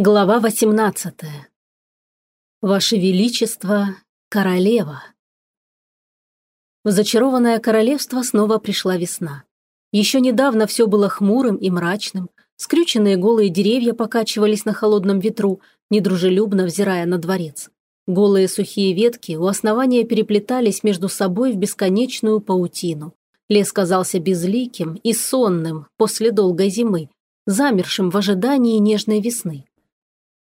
Глава 18. Ваше Величество, королева. В зачарованное королевство снова пришла весна. Еще недавно все было хмурым и мрачным, скрюченные голые деревья покачивались на холодном ветру, недружелюбно взирая на дворец. Голые сухие ветки у основания переплетались между собой в бесконечную паутину. Лес казался безликим и сонным после долгой зимы, замершим в ожидании нежной весны.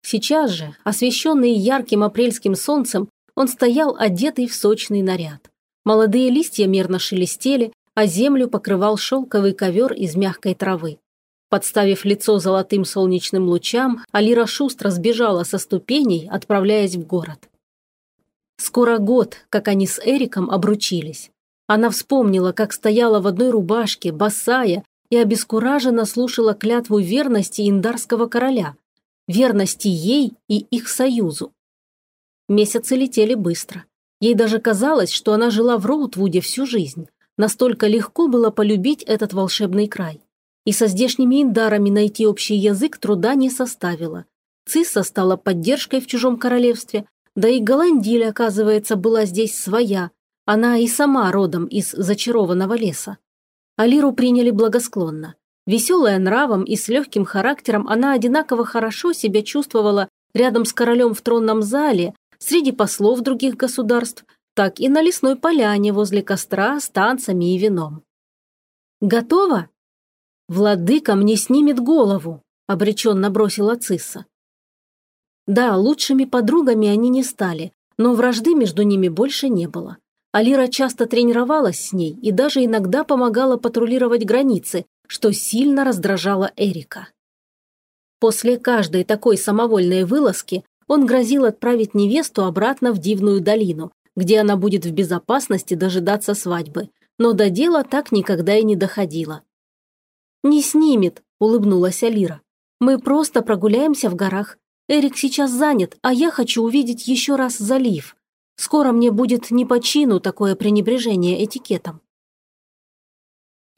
Сейчас же, освещенный ярким апрельским солнцем, он стоял одетый в сочный наряд. Молодые листья мерно шелестели, а землю покрывал шелковый ковер из мягкой травы. Подставив лицо золотым солнечным лучам, Алира шустро сбежала со ступеней, отправляясь в город. Скоро год, как они с Эриком обручились. Она вспомнила, как стояла в одной рубашке, босая, и обескураженно слушала клятву верности индарского короля, верности ей и их союзу. Месяцы летели быстро. Ей даже казалось, что она жила в Роутвуде всю жизнь. Настолько легко было полюбить этот волшебный край. И со здешними индарами найти общий язык труда не составило. Цисса стала поддержкой в чужом королевстве, да и Голландиль, оказывается, была здесь своя. Она и сама родом из зачарованного леса. Алиру приняли благосклонно. Веселая нравом и с легким характером, она одинаково хорошо себя чувствовала рядом с королем в тронном зале, среди послов других государств, так и на лесной поляне возле костра с танцами и вином. «Готово?» «Владыка мне снимет голову», – обреченно бросила Цисса. Да, лучшими подругами они не стали, но вражды между ними больше не было. Алира часто тренировалась с ней и даже иногда помогала патрулировать границы, что сильно раздражало Эрика. После каждой такой самовольной вылазки он грозил отправить невесту обратно в Дивную долину, где она будет в безопасности дожидаться свадьбы, но до дела так никогда и не доходило. «Не снимет», – улыбнулась Алира. «Мы просто прогуляемся в горах. Эрик сейчас занят, а я хочу увидеть еще раз залив. Скоро мне будет не по чину такое пренебрежение этикетом».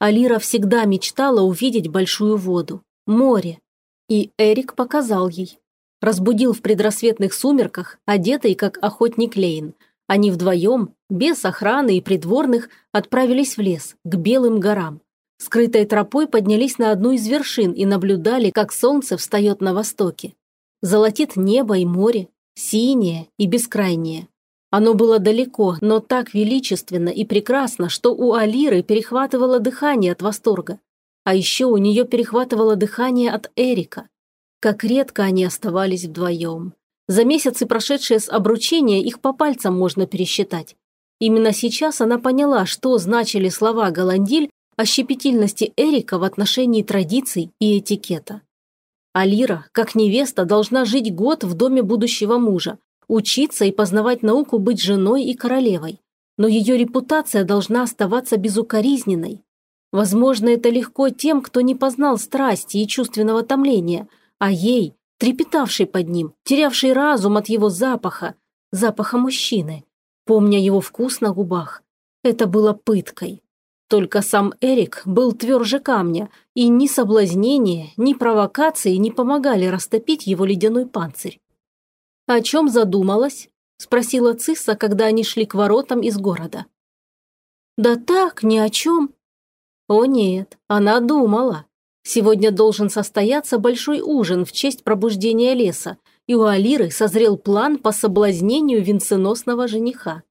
Алира всегда мечтала увидеть большую воду, море. И Эрик показал ей. Разбудил в предрассветных сумерках, одетый как охотник Лейн. Они вдвоем, без охраны и придворных, отправились в лес, к Белым горам. Скрытой тропой поднялись на одну из вершин и наблюдали, как солнце встает на востоке. Золотит небо и море, синее и бескрайнее. Оно было далеко, но так величественно и прекрасно, что у Алиры перехватывало дыхание от восторга. А еще у нее перехватывало дыхание от Эрика. Как редко они оставались вдвоем. За месяцы, прошедшие с обручения, их по пальцам можно пересчитать. Именно сейчас она поняла, что значили слова Голандиль о щепетильности Эрика в отношении традиций и этикета. Алира, как невеста, должна жить год в доме будущего мужа, учиться и познавать науку быть женой и королевой. Но ее репутация должна оставаться безукоризненной. Возможно, это легко тем, кто не познал страсти и чувственного томления, а ей, трепетавшей под ним, терявшей разум от его запаха, запаха мужчины, помня его вкус на губах. Это было пыткой. Только сам Эрик был тверже камня, и ни соблазнение, ни провокации не помогали растопить его ледяной панцирь. «О чем задумалась?» – спросила Цисса, когда они шли к воротам из города. «Да так, ни о чем». «О нет, она думала. Сегодня должен состояться большой ужин в честь пробуждения леса, и у Алиры созрел план по соблазнению венценосного жениха.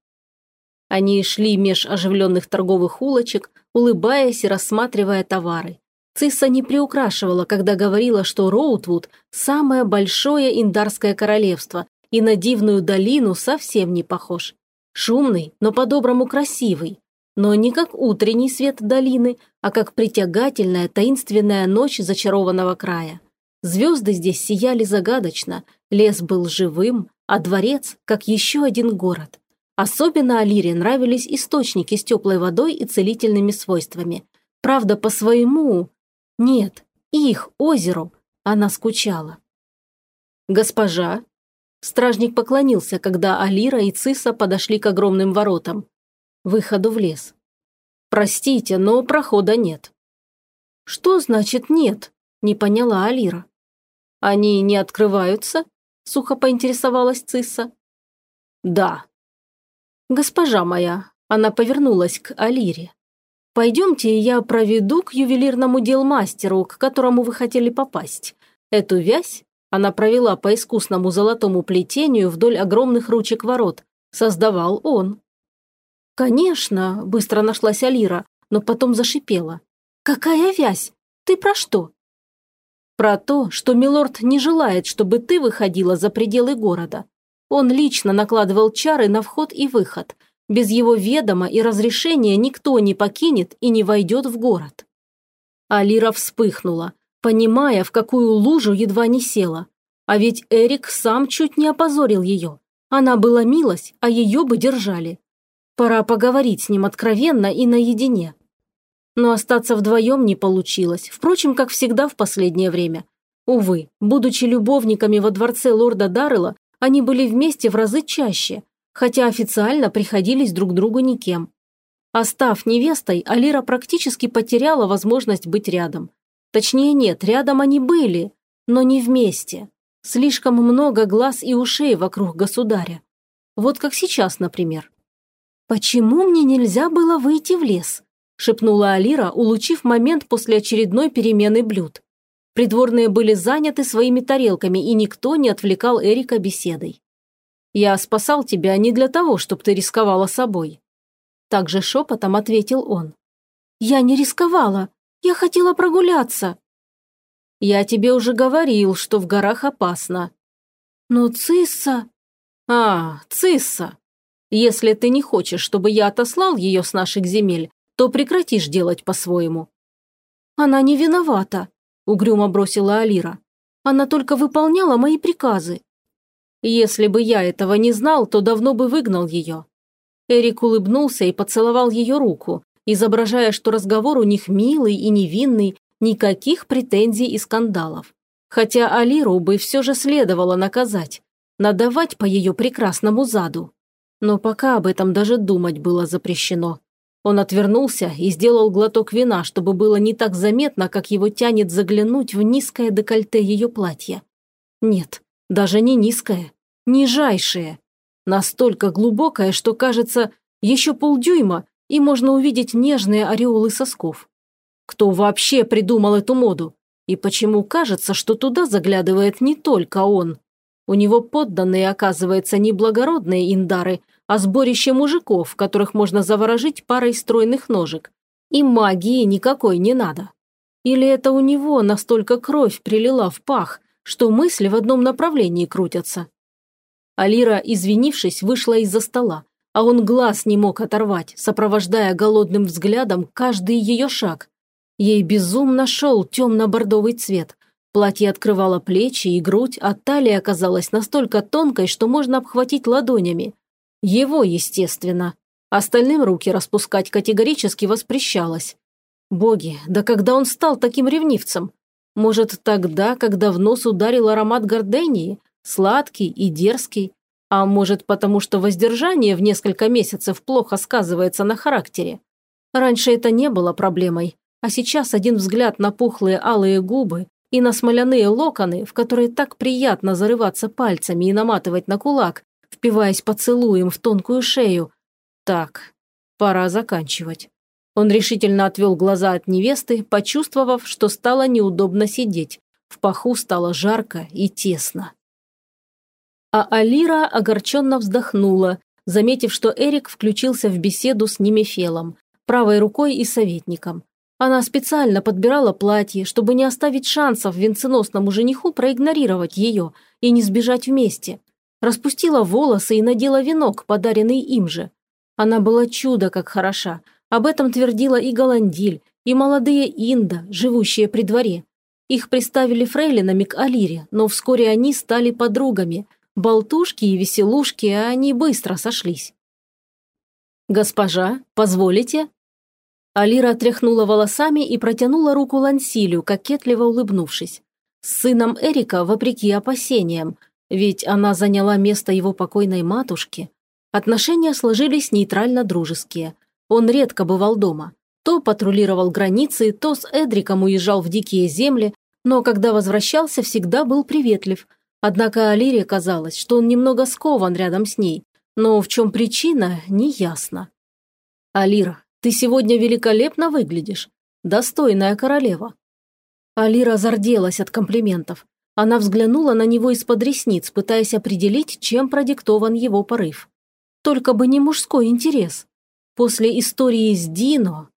Они шли меж оживленных торговых улочек, улыбаясь и рассматривая товары. Цисса не приукрашивала, когда говорила, что Роутвуд – самое большое индарское королевство и на дивную долину совсем не похож. Шумный, но по-доброму красивый. Но не как утренний свет долины, а как притягательная таинственная ночь зачарованного края. Звезды здесь сияли загадочно, лес был живым, а дворец – как еще один город. Особенно Алире нравились источники с теплой водой и целительными свойствами. Правда, по своему, нет, их, озеру. Она скучала. «Госпожа?» Стражник поклонился, когда Алира и Циса подошли к огромным воротам. Выходу в лес. «Простите, но прохода нет». «Что значит нет?» – не поняла Алира. «Они не открываются?» – сухо поинтересовалась Цисса. «Да». «Госпожа моя», – она повернулась к Алире. «Пойдемте, я проведу к ювелирному делмастеру, к которому вы хотели попасть. Эту вязь она провела по искусному золотому плетению вдоль огромных ручек ворот. Создавал он. «Конечно», – быстро нашлась Алира, но потом зашипела. «Какая вязь? Ты про что?» «Про то, что Милорд не желает, чтобы ты выходила за пределы города. Он лично накладывал чары на вход и выход. Без его ведома и разрешения никто не покинет и не войдет в город». Алира вспыхнула понимая, в какую лужу едва не села. А ведь Эрик сам чуть не опозорил ее. Она была милость, а ее бы держали. Пора поговорить с ним откровенно и наедине. Но остаться вдвоем не получилось, впрочем, как всегда в последнее время. Увы, будучи любовниками во дворце лорда Даррела, они были вместе в разы чаще, хотя официально приходились друг другу никем. А невестой, Алира практически потеряла возможность быть рядом. Точнее нет, рядом они были, но не вместе. Слишком много глаз и ушей вокруг государя. Вот как сейчас, например. «Почему мне нельзя было выйти в лес?» – шепнула Алира, улучив момент после очередной перемены блюд. Придворные были заняты своими тарелками, и никто не отвлекал Эрика беседой. «Я спасал тебя не для того, чтобы ты рисковала собой». Также шепотом ответил он. «Я не рисковала. Я хотела прогуляться». «Я тебе уже говорил, что в горах опасно». «Но Цисса...» «А, Цисса. Если ты не хочешь, чтобы я отослал ее с наших земель, то прекратишь делать по-своему». «Она не виновата», – угрюмо бросила Алира. «Она только выполняла мои приказы». «Если бы я этого не знал, то давно бы выгнал ее». Эрик улыбнулся и поцеловал ее руку, изображая, что разговор у них милый и невинный, никаких претензий и скандалов. Хотя Алиру бы все же следовало наказать, надавать по ее прекрасному заду. Но пока об этом даже думать было запрещено. Он отвернулся и сделал глоток вина, чтобы было не так заметно, как его тянет заглянуть в низкое декольте ее платья. Нет, даже не низкое, нижайшее. Настолько глубокое, что кажется, еще полдюйма, и можно увидеть нежные ореолы сосков. Кто вообще придумал эту моду? И почему кажется, что туда заглядывает не только он? У него подданные, оказывается, не благородные индары, а сборище мужиков, которых можно заворожить парой стройных ножек. И магии никакой не надо. Или это у него настолько кровь прилила в пах, что мысли в одном направлении крутятся? Алира, извинившись, вышла из-за стола, а он глаз не мог оторвать, сопровождая голодным взглядом каждый ее шаг. Ей безумно шел темно-бордовый цвет. Платье открывало плечи и грудь, а талия оказалась настолько тонкой, что можно обхватить ладонями. Его, естественно. Остальным руки распускать категорически воспрещалось. Боги, да когда он стал таким ревнивцем? Может, тогда, когда в нос ударил аромат гордении? Сладкий и дерзкий, а может, потому что воздержание в несколько месяцев плохо сказывается на характере? Раньше это не было проблемой, а сейчас один взгляд на пухлые алые губы и на смоляные локоны, в которые так приятно зарываться пальцами и наматывать на кулак, впиваясь поцелуем в тонкую шею. Так, пора заканчивать. Он решительно отвел глаза от невесты, почувствовав, что стало неудобно сидеть. В паху стало жарко и тесно. А Алира огорченно вздохнула, заметив, что Эрик включился в беседу с Немефелом, правой рукой и советником. Она специально подбирала платье, чтобы не оставить шансов венценосному жениху проигнорировать ее и не сбежать вместе. Распустила волосы и надела венок, подаренный им же. Она была чудо как хороша. Об этом твердила и Голандиль, и молодые Инда, живущие при дворе. Их представили фрейлинами к Алире, но вскоре они стали подругами – Болтушки и веселушки, а они быстро сошлись. «Госпожа, позволите?» Алира тряхнула волосами и протянула руку Лансилю, кокетливо улыбнувшись. С сыном Эрика, вопреки опасениям, ведь она заняла место его покойной матушки, отношения сложились нейтрально-дружеские. Он редко бывал дома. То патрулировал границы, то с Эдриком уезжал в дикие земли, Но когда возвращался, всегда был приветлив. Однако Алире казалось, что он немного скован рядом с ней. Но в чем причина, неясно. «Алира, ты сегодня великолепно выглядишь. Достойная королева». Алира зарделась от комплиментов. Она взглянула на него из-под ресниц, пытаясь определить, чем продиктован его порыв. Только бы не мужской интерес. После истории с Дино,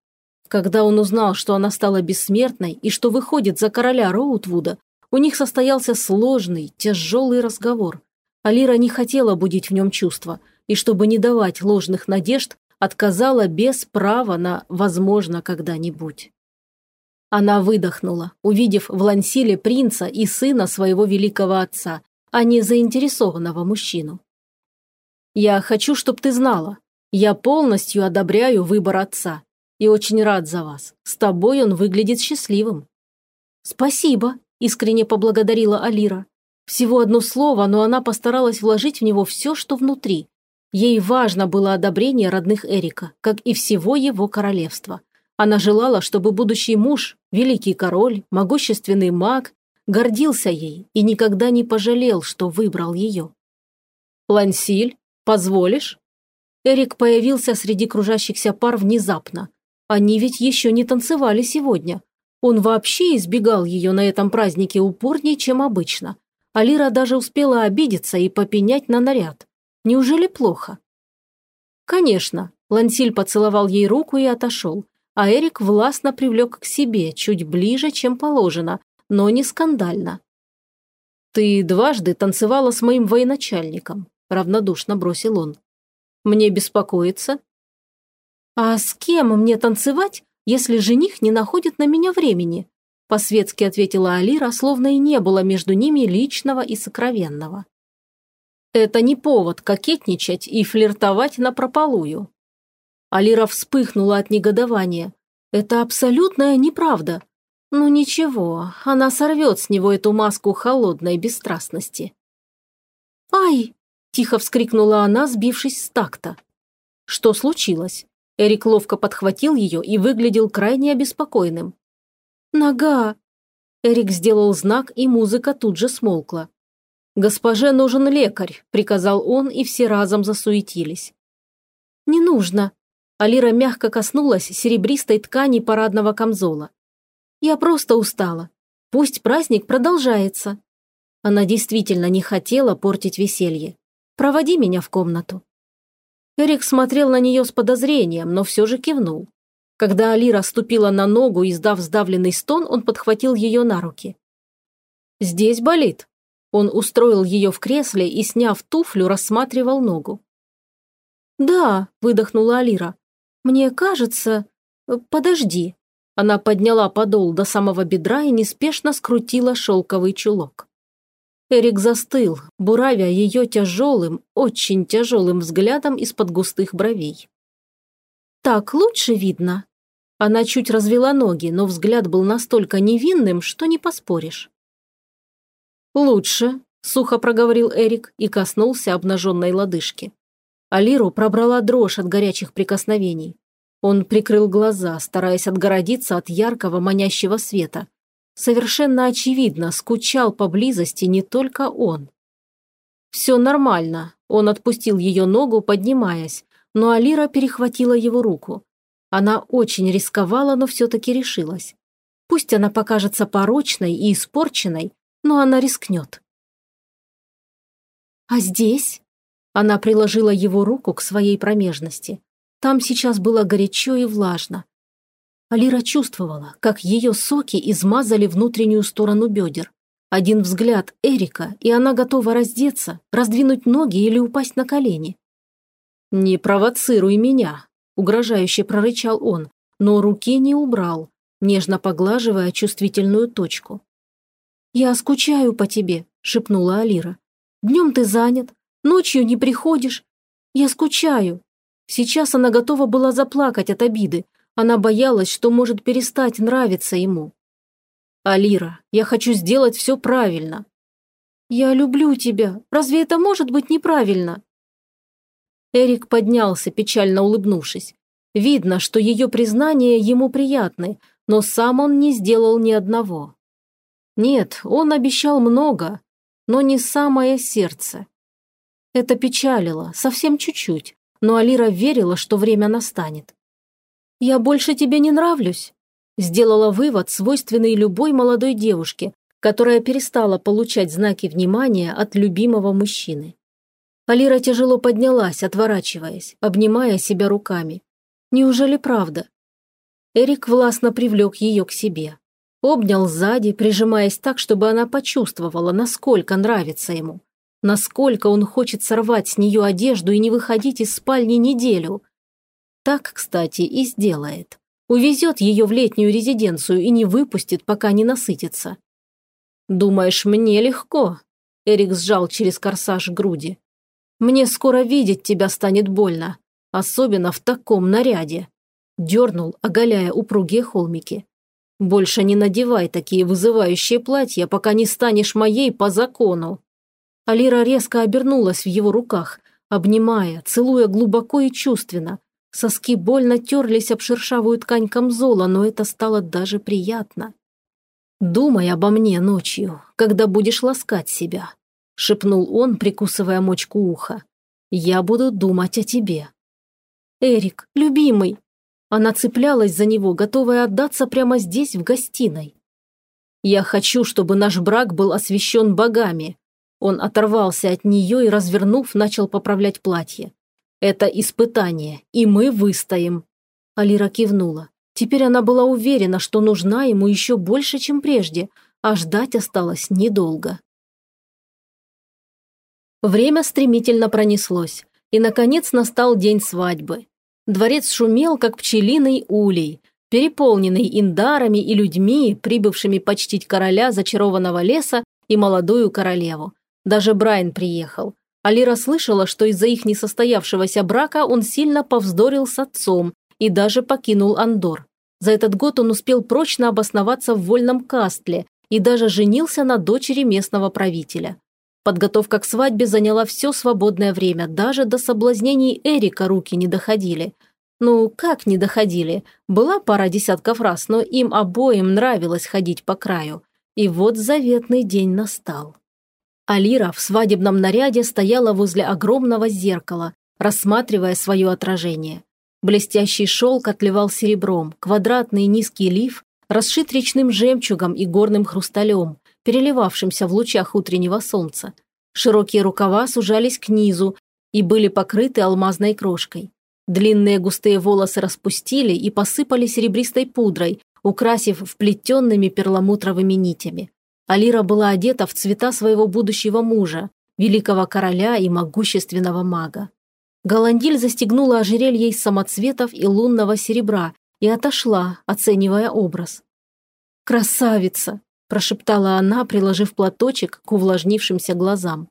когда он узнал, что она стала бессмертной и что выходит за короля Роутвуда, у них состоялся сложный, тяжелый разговор. Алира не хотела будить в нем чувства, и чтобы не давать ложных надежд, отказала без права на «возможно когда-нибудь». Она выдохнула, увидев в Лансиле принца и сына своего великого отца, а не заинтересованного мужчину. «Я хочу, чтобы ты знала. Я полностью одобряю выбор отца и очень рад за вас. С тобой он выглядит счастливым». «Спасибо», – искренне поблагодарила Алира. Всего одно слово, но она постаралась вложить в него все, что внутри. Ей важно было одобрение родных Эрика, как и всего его королевства. Она желала, чтобы будущий муж, великий король, могущественный маг, гордился ей и никогда не пожалел, что выбрал ее. «Лансиль, позволишь?» Эрик появился среди кружащихся пар внезапно. Они ведь еще не танцевали сегодня. Он вообще избегал ее на этом празднике упорнее, чем обычно. Алира даже успела обидеться и попенять на наряд. Неужели плохо? Конечно, Лансиль поцеловал ей руку и отошел а Эрик властно привлек к себе, чуть ближе, чем положено, но не скандально. «Ты дважды танцевала с моим военачальником», – равнодушно бросил он. «Мне беспокоиться?» «А с кем мне танцевать, если жених не находит на меня времени?» – по-светски ответила Алира, словно и не было между ними личного и сокровенного. «Это не повод кокетничать и флиртовать напропалую», Алира вспыхнула от негодования. Это абсолютная неправда. Ну ничего, она сорвет с него эту маску холодной бесстрастности. «Ай!» – тихо вскрикнула она, сбившись с такта. Что случилось? Эрик ловко подхватил ее и выглядел крайне обеспокоенным. «Нога!» Эрик сделал знак, и музыка тут же смолкла. «Госпоже нужен лекарь», – приказал он, и все разом засуетились. «Не нужно», Алира мягко коснулась серебристой ткани парадного камзола. «Я просто устала. Пусть праздник продолжается». Она действительно не хотела портить веселье. «Проводи меня в комнату». Эрик смотрел на нее с подозрением, но все же кивнул. Когда Алира ступила на ногу, издав сдавленный стон, он подхватил ее на руки. «Здесь болит». Он устроил ее в кресле и, сняв туфлю, рассматривал ногу. «Да», – выдохнула Алира, «Мне кажется... Подожди». Она подняла подол до самого бедра и неспешно скрутила шелковый чулок. Эрик застыл, буравя ее тяжелым, очень тяжелым взглядом из-под густых бровей. «Так лучше видно». Она чуть развела ноги, но взгляд был настолько невинным, что не поспоришь. «Лучше», – сухо проговорил Эрик и коснулся обнаженной лодыжки. Алиру пробрала дрожь от горячих прикосновений. Он прикрыл глаза, стараясь отгородиться от яркого манящего света. Совершенно очевидно, скучал поблизости не только он. «Все нормально», – он отпустил ее ногу, поднимаясь, но Алира перехватила его руку. Она очень рисковала, но все-таки решилась. Пусть она покажется порочной и испорченной, но она рискнет. «А здесь?» Она приложила его руку к своей промежности. Там сейчас было горячо и влажно. Алира чувствовала, как ее соки измазали внутреннюю сторону бедер. Один взгляд Эрика, и она готова раздеться, раздвинуть ноги или упасть на колени. «Не провоцируй меня», – угрожающе прорычал он, но руки не убрал, нежно поглаживая чувствительную точку. «Я скучаю по тебе», – шепнула Алира. «Днем ты занят, Ночью не приходишь. Я скучаю». Сейчас она готова была заплакать от обиды. Она боялась, что может перестать нравиться ему. «Алира, я хочу сделать все правильно». «Я люблю тебя. Разве это может быть неправильно?» Эрик поднялся, печально улыбнувшись. Видно, что ее признания ему приятны, но сам он не сделал ни одного. Нет, он обещал много, но не самое сердце. Это печалило, совсем чуть-чуть, но Алира верила, что время настанет. «Я больше тебе не нравлюсь», – сделала вывод, свойственный любой молодой девушке, которая перестала получать знаки внимания от любимого мужчины. Алира тяжело поднялась, отворачиваясь, обнимая себя руками. Неужели правда? Эрик властно привлек ее к себе. Обнял сзади, прижимаясь так, чтобы она почувствовала, насколько нравится ему. Насколько он хочет сорвать с нее одежду и не выходить из спальни неделю. Так, кстати, и сделает. Увезет ее в летнюю резиденцию и не выпустит, пока не насытится. «Думаешь, мне легко?» Эрик сжал через корсаж груди. Мне скоро видеть тебя станет больно, особенно в таком наряде». Дернул, оголяя упругие холмики. «Больше не надевай такие вызывающие платья, пока не станешь моей по закону». Алира резко обернулась в его руках, обнимая, целуя глубоко и чувственно. Соски больно терлись об шершавую ткань камзола, но это стало даже приятно. «Думай обо мне ночью, когда будешь ласкать себя. – шепнул он, прикусывая мочку уха. «Я буду думать о тебе». «Эрик, любимый!» Она цеплялась за него, готовая отдаться прямо здесь, в гостиной. «Я хочу, чтобы наш брак был освящен богами». Он оторвался от нее и, развернув, начал поправлять платье. «Это испытание, и мы выстоим». Алира кивнула. Теперь она была уверена, что нужна ему еще больше, чем прежде, а ждать осталось недолго. Время стремительно пронеслось, и, наконец, настал день свадьбы. Дворец шумел, как пчелиный улей, переполненный индарами и людьми, прибывшими почтить короля зачарованного леса и молодую королеву. Даже Брайан приехал. Алира слышала, что из-за их несостоявшегося брака он сильно повздорил с отцом и даже покинул Андор. За этот год он успел прочно обосноваться в вольном кастле и даже женился на дочери местного правителя. Подготовка к свадьбе заняла все свободное время, даже до соблазнений Эрика руки не доходили. Ну, как не доходили? Была пара десятков раз, но им обоим нравилось ходить по краю. И вот заветный день настал. Алира в свадебном наряде стояла возле огромного зеркала, рассматривая свое отражение. Блестящий шелк отливал серебром, квадратный низкий лиф расшит речным жемчугом и горным хрусталем, переливавшимся в лучах утреннего солнца. Широкие рукава сужались к низу и были покрыты алмазной крошкой. Длинные густые волосы распустили и посыпали серебристой пудрой, украсив вплетенными перламутровыми нитями. Алира была одета в цвета своего будущего мужа, великого короля и могущественного мага. Голандиль застегнула ожерелье из самоцветов и лунного серебра и отошла, оценивая образ. «Красавица!» прошептала она, приложив платочек к увлажнившимся глазам.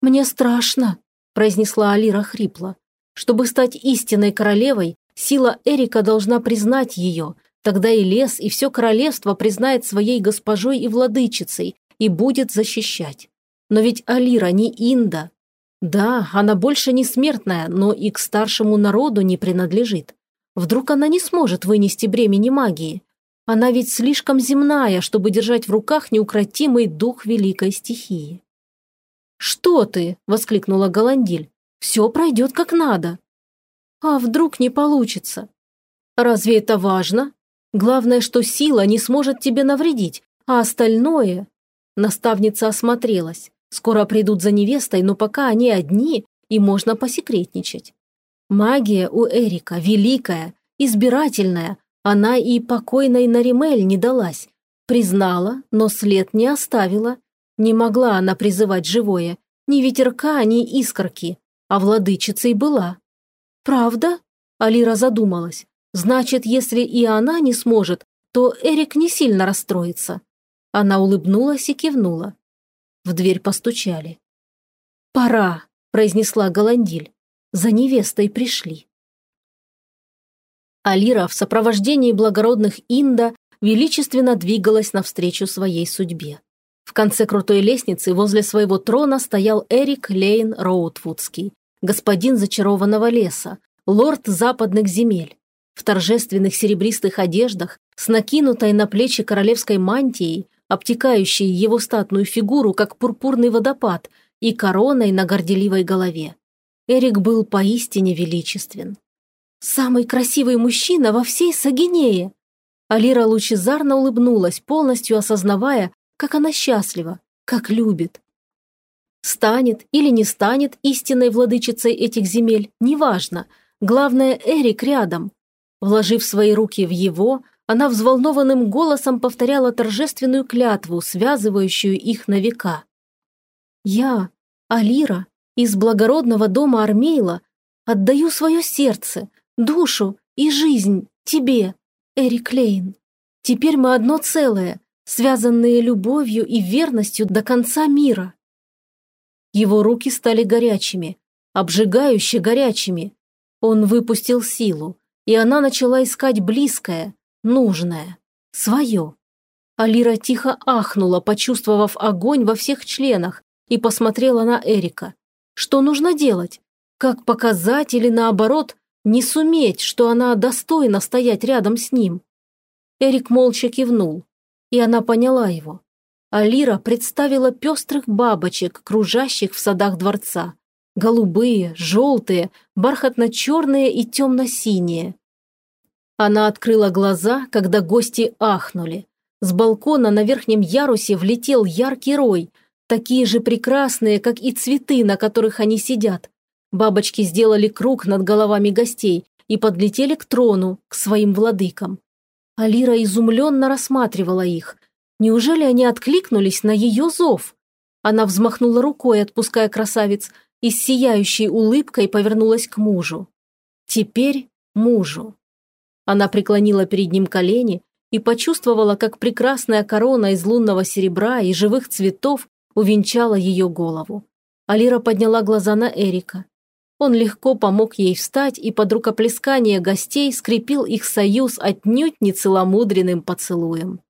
«Мне страшно», – произнесла Алира хрипло. «Чтобы стать истинной королевой, сила Эрика должна признать ее, тогда и лес, и все королевство признает своей госпожой и владычицей и будет защищать. Но ведь Алира не Инда. Да, она больше не смертная, но и к старшему народу не принадлежит. Вдруг она не сможет вынести бремени магии, она ведь слишком земная, чтобы держать в руках неукротимый дух великой стихии. «Что ты?» – воскликнула Голандиль. «Все пройдет как надо». «А вдруг не получится?» «Разве это важно? Главное, что сила не сможет тебе навредить, а остальное...» Наставница осмотрелась. Скоро придут за невестой, но пока они одни, и можно посекретничать. Магия у Эрика великая, избирательная, она и покойной Наримель не далась. Признала, но след не оставила. Не могла она призывать живое. Ни ветерка, ни искорки. А владычицей была. «Правда?» Алира задумалась. «Значит, если и она не сможет, то Эрик не сильно расстроится». Она улыбнулась и кивнула. В дверь постучали. «Пора», – произнесла Голандиль. «За невестой пришли». Алира в сопровождении благородных Инда величественно двигалась навстречу своей судьбе. В конце крутой лестницы возле своего трона стоял Эрик Лейн Роутвудский, господин зачарованного леса, лорд западных земель. В торжественных серебристых одеждах, с накинутой на плечи королевской мантией, обтекающей его статную фигуру, как пурпурный водопад, и короной на горделивой голове. Эрик был поистине величествен. «Самый красивый мужчина во всей Сагинее!» Алира лучезарно улыбнулась, полностью осознавая, как она счастлива, как любит. Станет или не станет истинной владычицей этих земель, неважно. Главное, Эрик рядом. Вложив свои руки в его, она взволнованным голосом повторяла торжественную клятву, связывающую их на века. «Я, Алира, из благородного дома Армейла, отдаю свое сердце, душу и жизнь тебе, Эрик Лейн. Теперь мы одно целое, связанные любовью и верностью до конца мира». Его руки стали горячими, обжигающе горячими. Он выпустил силу, и она начала искать близкое, нужное, свое. Алира тихо ахнула, почувствовав огонь во всех членах, и посмотрела на Эрика. Что нужно делать? Как показать или наоборот, не суметь, что она достойна стоять рядом с ним? Эрик молча кивнул, и она поняла его. Алира представила пестрых бабочек, кружащих в садах дворца. Голубые, желтые, бархатно-черные и темно-синие. Она открыла глаза, когда гости ахнули. С балкона на верхнем ярусе влетел яркий рой, такие же прекрасные, как и цветы, на которых они сидят. Бабочки сделали круг над головами гостей и подлетели к трону, к своим владыкам. Алира изумленно рассматривала их. Неужели они откликнулись на ее зов? Она взмахнула рукой, отпуская красавиц, и с сияющей улыбкой повернулась к мужу. Теперь мужу. Она преклонила перед ним колени и почувствовала, как прекрасная корона из лунного серебра и живых цветов увенчала ее голову. Алира подняла глаза на Эрика. Он легко помог ей встать и под рукоплескание гостей скрепил их союз отнюдь не целомудренным поцелуем.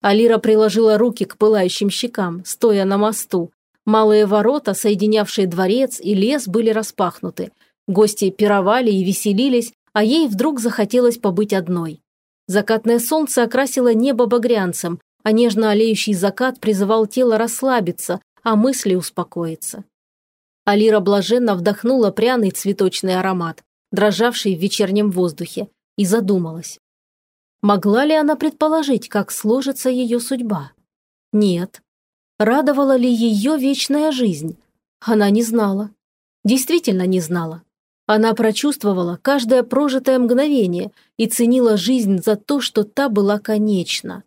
Алира приложила руки к пылающим щекам, стоя на мосту. Малые ворота, соединявшие дворец и лес, были распахнуты. Гости пировали и веселились, а ей вдруг захотелось побыть одной. Закатное солнце окрасило небо багрянцем, а нежно олеющий закат призывал тело расслабиться, а мысли успокоиться. Алира блаженно вдохнула пряный цветочный аромат, дрожавший в вечернем воздухе, и задумалась. Могла ли она предположить, как сложится ее судьба? Нет. Радовала ли ее вечная жизнь? Она не знала. Действительно не знала. Она прочувствовала каждое прожитое мгновение и ценила жизнь за то, что та была конечна.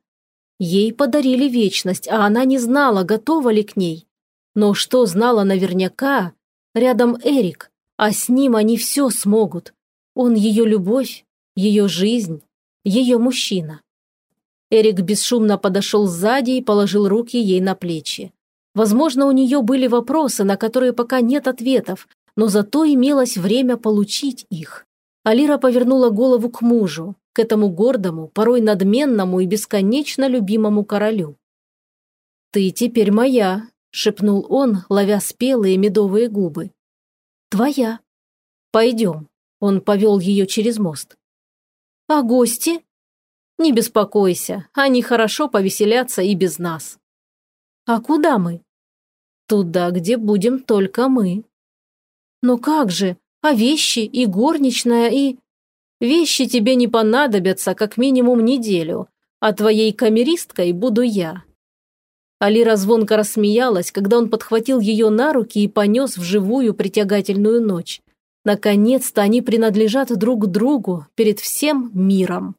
Ей подарили вечность, а она не знала, готова ли к ней. Но что знала наверняка, рядом Эрик, а с ним они все смогут. Он ее любовь, ее жизнь, ее мужчина. Эрик бесшумно подошел сзади и положил руки ей на плечи. Возможно, у нее были вопросы, на которые пока нет ответов, но зато имелось время получить их. Алира повернула голову к мужу, к этому гордому, порой надменному и бесконечно любимому королю. «Ты теперь моя», – шепнул он, ловя спелые медовые губы. «Твоя. Пойдем». Он повел ее через мост. «А гости?» «Не беспокойся, они хорошо повеселятся и без нас». «А куда мы?» «Туда, где будем только мы», но как же? А вещи и горничная и... Вещи тебе не понадобятся как минимум неделю, а твоей камеристкой буду я». Алира звонко рассмеялась, когда он подхватил ее на руки и понес в живую притягательную ночь. Наконец-то они принадлежат друг другу перед всем миром.